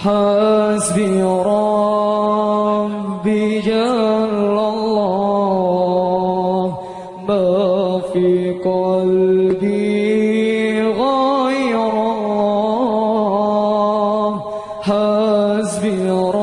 حسبي ربي جل الله ما في قلبي غير الله. حسبي ربي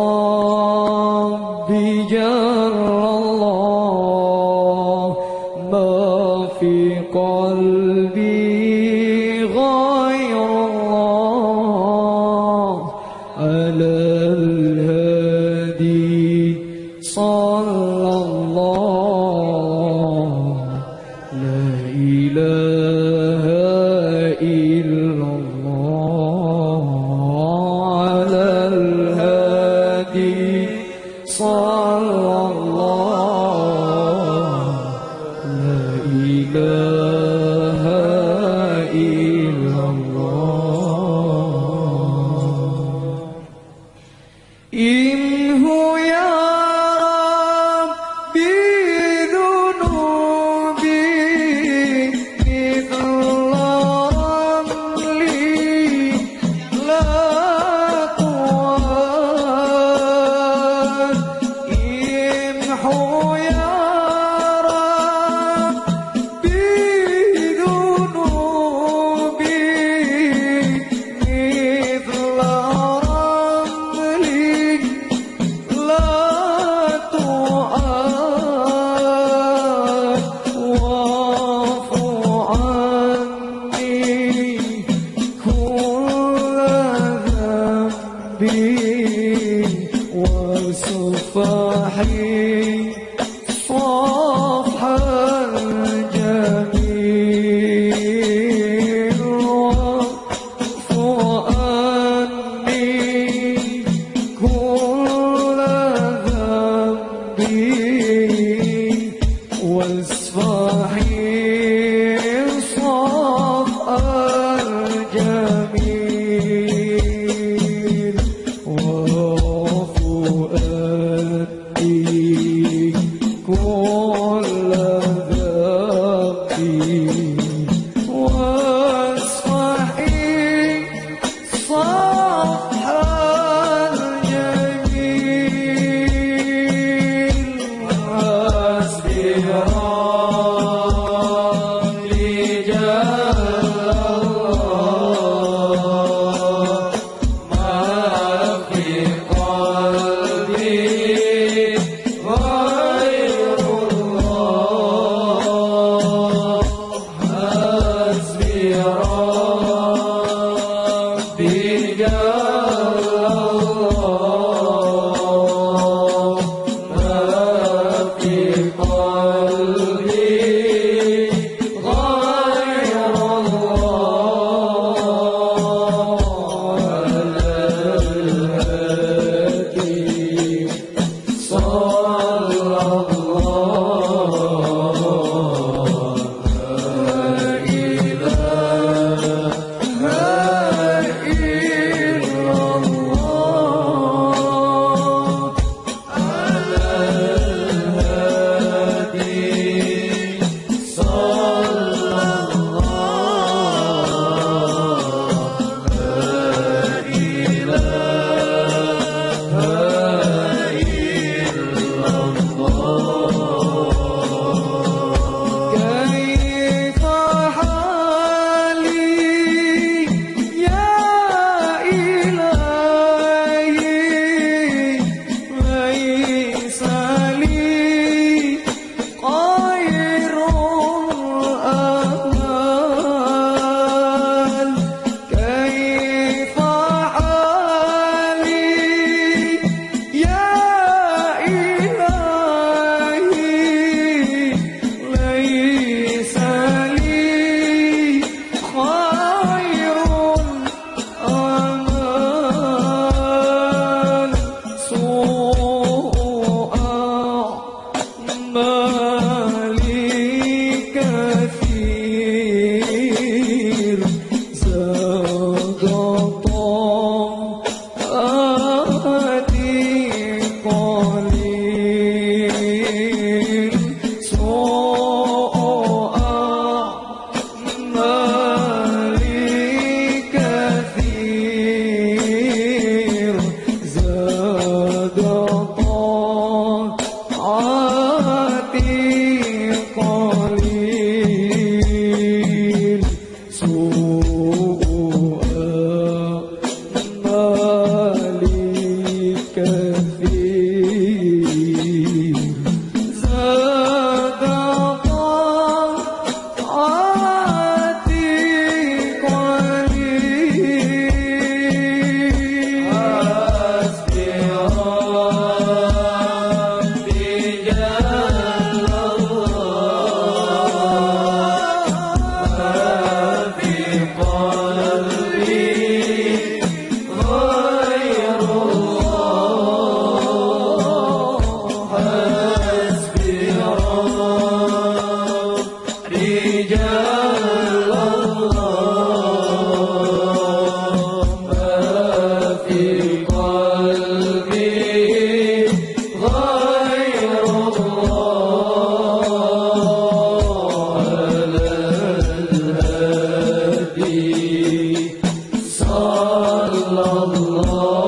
السائل ربي وصفاحي Oh.